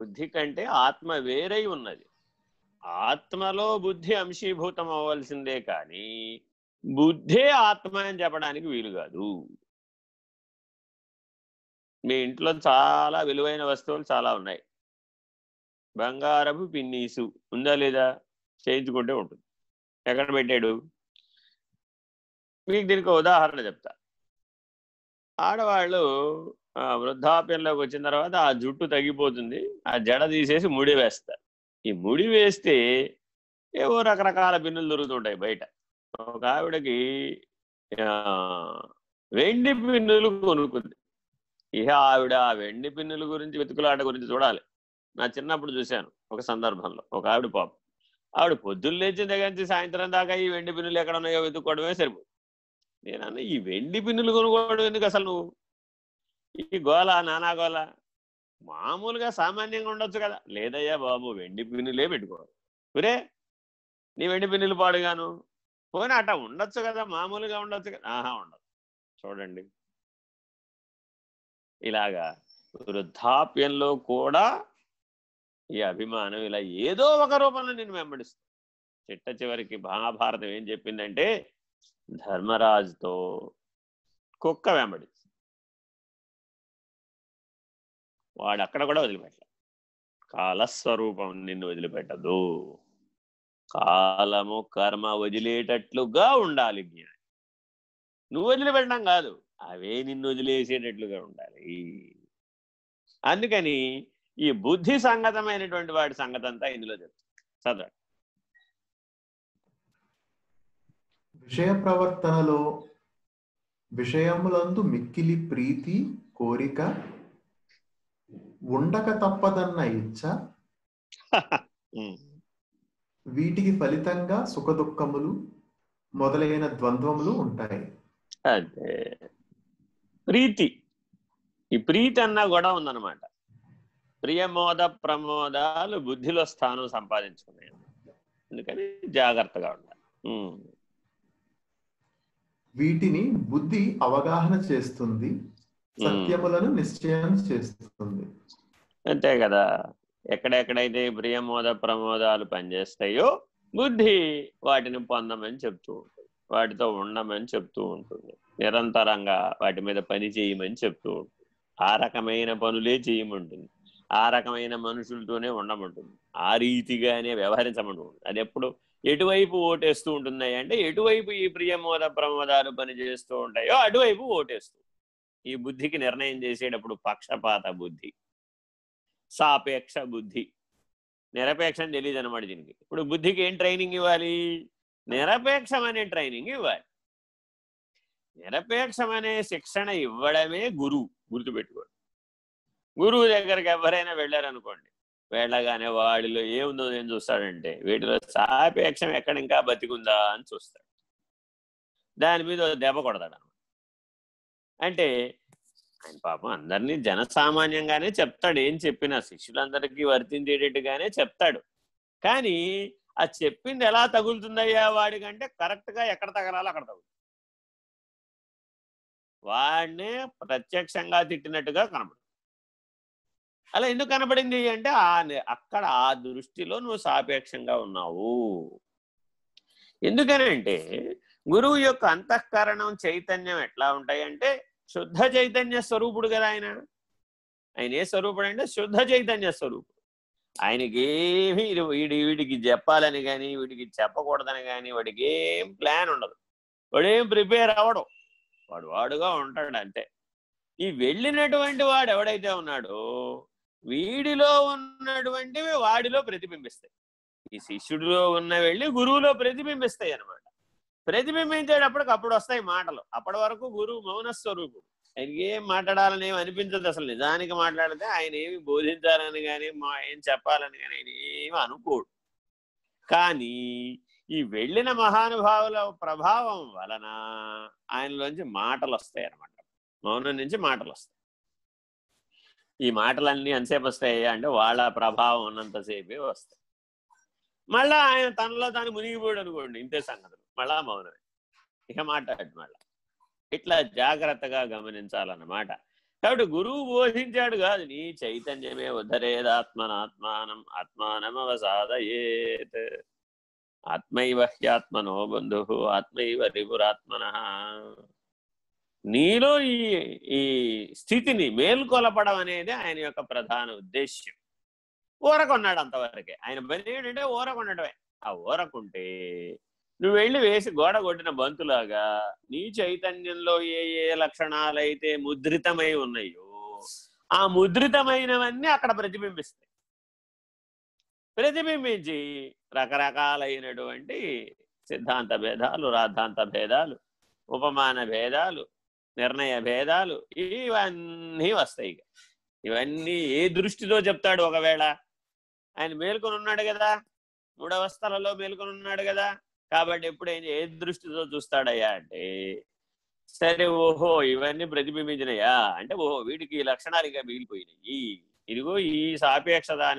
బుద్ధి కంటే ఆత్మ వేరై ఉన్నది. ఆత్మలో బుద్ధి అంశీభూతం అవ్వాల్సిందే కానీ బుద్ధే ఆత్మ అని చెప్పడానికి వీలు కాదు. మీ ఇంట్లో చాలా విలువైన వస్తువులు చాలా ఉన్నాయి. బంగారపు పిన్నీసు ఉందా లేదా? చేయించుకుంటే ఉంటుంది. ఎక్కడ పెట్టాడు? మీకు దీనికి ఉదాహరణ చెప్తా. ఆడవాళ్ళు వృద్ధాప్యంలోకి వచ్చిన తర్వాత ఆ జుట్టు తగ్గిపోతుంది. ఆ జడ తీసేసి ముడి వేస్తారు. ఈ ముడి వేస్తే ఏవో రకరకాల పిన్నులు దొరుకుతుంటాయి బయట. ఒక ఆవిడకి వెండి పిన్నులు కొనుక్కుంది. ఇహ ఆవిడ ఆ వెండి పిన్నుల గురించి వెతుకులాట గురించి చూడాలి. నా చిన్నప్పుడు చూశాను ఒక సందర్భంలో. ఒక ఆవిడ పాప. ఆవిడ పొద్దున్న లేచిన దగ్గర నుంచి సాయంత్రం దాకా ఈ వెండి పిన్నులు ఎక్కడ ఉన్నాయో వెతుక్కోవడమే సరిపోదు. నేనన్నా ఈ వెండి పిన్నులు కొనుక్కోవడం ఎందుకు అసలు నువ్వు? ఈ గోల నానా గోల మామూలుగా సామాన్యంగా ఉండొచ్చు కదా. లేదయ్యా బాబు వెండి పిన్నులే పెట్టుకోరే ఒరే నీ వెండి పిన్నులు పాడుగాను. పోనీ అట్ట ఉండొచ్చు కదా మామూలుగా ఉండొచ్చు కదా. ఆహా ఉండదు. చూడండి. ఇలాగా వృద్ధాప్యంలో కూడా ఈ అభిమానం ఇలా ఏదో ఒక రూపంలో నేను వెంబడిస్తాను చిట్ట చివరికి మహాభారతం ఏం చెప్పిందంటే ధర్మరాజుతో కుక్క వెంబడి వాడు అక్కడ కూడా వదిలిపెట్ట కాలస్వరూపం నిన్ను వదిలిపెట్టదు. కాలము కర్మ వదిలేటట్లుగా ఉండాలి జ్ఞాని. నువ్వు వదిలిపెట్టడం కాదు అవే నిన్ను వదిలేసేటట్లుగా ఉండాలి. అందుకని ఈ బుద్ధి సంగతమైనటువంటి వాడి సంగతి అంతా ఇందులో చెప్తాడు చదవండి. విషయ ప్రవర్తనలో విషయములందు మిక్కిలి ప్రీతి కోరిక ఉండక తప్పదన్న ఇచ్చ వీటికి ఫలితంగా సుఖదుఖములు మొదలైన ద్వంద్వములు ఉంటాయి. అదే. ప్రీతి. ఈ ప్రీతి అన్న గొడవ ఉందన్నమాట. ప్రియమోద ప్రమోదాలు బుద్ధిలో స్థానం సంపాదించుకున్నాయి అందుకని జాగ్రత్తగా ఉండాలి. వీటిని బుద్ధి అవగాహన చేస్తుంది. సత్యములను నిశ్చయం చేస్తుంది. అంతే కదా. ఎక్కడెక్కడైతే ప్రియమోద ప్రమోదాలు పనిచేస్తాయో బుద్ధి వాటిని పొందమని చెప్తూ ఉంటుంది. వాటితో ఉండమని చెప్తూ ఉంటుంది. నిరంతరంగా వాటి మీద పని చేయమని చెప్తూ ఉంటుంది. ఆ రకమైన పనులే చేయమంటుంది. ఆ రకమైన మనుషులతోనే ఉండమంటుంది. ఆ రీతిగానే వ్యవహరించమంటుంది. అది ఎప్పుడు ఎటువైపు ఓటేస్తూ ఉంటున్నాయి అంటే ఎటువైపు ఈ ప్రియమోద ప్రమోదాలు పనిచేస్తూ ఉంటాయో అటువైపు ఓటేస్తూ ఈ బుద్ధికి నిర్ణయం చేసేటప్పుడు పక్షపాత బుద్ధి సాపేక్ష బుద్ధి. నిరపేక్షం తెలియదు అనమాట దీనికి. ఇప్పుడు బుద్ధికి ఏం ట్రైనింగ్ ఇవ్వాలి? నిరపేక్షమనే ట్రైనింగ్ ఇవ్వాలి. నిరపేక్షమనే శిక్షణ ఇవ్వడమే గురువు గుర్తుపెట్టుకోండి. గురువు దగ్గరికి ఎవరైనా వెళ్ళారనుకోండి వెళ్ళగానే వాడిలో ఏముందో ఏం చూస్తాడంటే వీటిలో సాపేక్షం ఎక్కడ ఇంకా బతికుందా అని చూస్తాడు. దాని మీద దెబ్బ కొడతాడు అనమాట అంటే ఆయన పాపం అందరినీ జనసామాన్యంగానే చెప్తాడు. ఏం చెప్పినా శిష్యులందరికీ వర్తించేటట్టుగానే చెప్తాడు. కానీ ఆ చెప్పింది ఎలా తగులుతుందయ్యా వాడికంటే కరెక్ట్గా ఎక్కడ తగలాలో అక్కడ తగులుతుంది. వాడినే ప్రత్యక్షంగా తిట్టినట్టుగా కనబడు అలా ఎందుకు కనబడింది అంటే ఆ అక్కడ ఆ దృష్టిలో నువ్వు సాపేక్షంగా ఉన్నావు. ఎందుకనంటే గురువు యొక్క అంతఃకరణం చైతన్యం ఎట్లా ఉంటాయంటే శుద్ధ చైతన్య స్వరూపుడు కదా ఆయన. ఆయన ఏ స్వరూపుడు అంటే శుద్ధ చైతన్య స్వరూపుడు. ఆయనకి ఏమీ వీడి వీడికి చెప్పాలని కానీ వీడికి చెప్పకూడదని కానీ వాడికి ఏం ప్లాన్ ఉండదు. వాడేం ప్రిపేర్ అవ్వడం. వాడు వాడుగా ఉంటాడు అంతే. ఈ వెళ్ళినటువంటి వాడు ఎవడైతే ఉన్నాడో వీడిలో ఉన్నటువంటివి వాడిలో ప్రతిబింబిస్తాయి. ఈ శిష్యుడిలో ఉన్న వెళ్ళి గురువులో ప్రతిబింబిస్తాయి అనమాట ప్రతిబింబించేటప్పటికి అప్పుడు వస్తాయి మాటలు. అప్పటి వరకు గురువు మౌనస్వరూపుడు ఆయనకి ఏం మాట్లాడాలని ఏమి అనిపించదు అసలు. నిజానికి మాట్లాడితే ఆయన ఏమి బోధించాలని కానీ మా ఏం చెప్పాలని కానీ ఆయన ఏమి అనుకోడు. కానీ ఈ వెళ్ళిన మహానుభావుల ప్రభావం వలన ఆయనలోంచి మాటలు వస్తాయి అన్నమాట. మౌనం నుంచి మాటలు వస్తాయి ఈ మాటలన్నీ ఎంతసేపు వస్తాయి అంటే వాళ్ళ ప్రభావం ఉన్నంతసేపే వస్తాయి. మళ్ళా ఆయన తనలో తాను మునిగిపోయాడు అనుకోండి ఇంతే సంగతులు. మళ్ళా మౌనమే. ఇక మాట్లాడు మళ్ళా. ఇట్లా జాగ్రత్తగా గమనించాలన్నమాట. కాబట్టి గురువు బోధించాడు కాదు నీ చైతన్యమే ఉద్ధరేదాత్మనాత్మానం ఆత్మానమవసాదయేత్. ఆత్మైవ హ్యాత్మనో బంధు ఆత్మైవ రిపురాత్మన నీలో ఈ ఈ స్థితిని మేల్కొలపడం అనేది ఆయన యొక్క ప్రధాన ఉద్దేశ్యం. ఊరకొన్నాడు అంతవరకే. ఆయన పని ఏంటంటే ఊరకొనడమే. ఆ ఊరకుంటే నువ్వు వెళ్ళి వేసి గోడ కొట్టిన బంతులాగా నీ చైతన్యంలో ఏ ఏ లక్షణాలైతే ముద్రితమై ఉన్నాయో ఆ ముద్రితమైనవన్నీ అక్కడ ప్రతిబింబిస్తాయి. ప్రతిబింబించి రకరకాలైనటువంటి సిద్ధాంత భేదాలు రాధాంత భేదాలు ఉపమాన భేదాలు నిర్ణయ భేదాలు ఇవన్నీ వస్తాయి ఇక. ఇవన్నీ ఏ దృష్టితో చెప్తాడు ఒకవేళ? ఆయన మేల్కొని ఉన్నాడు కదా? మూడవస్థలలో మేల్కొని ఉన్నాడు కదా? కాబట్టి ఎప్పుడైనా ఏ దృష్టితో చూస్తాడయ్యా అంటే సరే ఓహో ఇవన్నీ ప్రతిబింబించినయా? అంటే ఓహో వీటికి లక్షణాలుగా లక్షణాలు మిగిలిపోయినాయి. ఇదిగో ఈ సాపేక్షత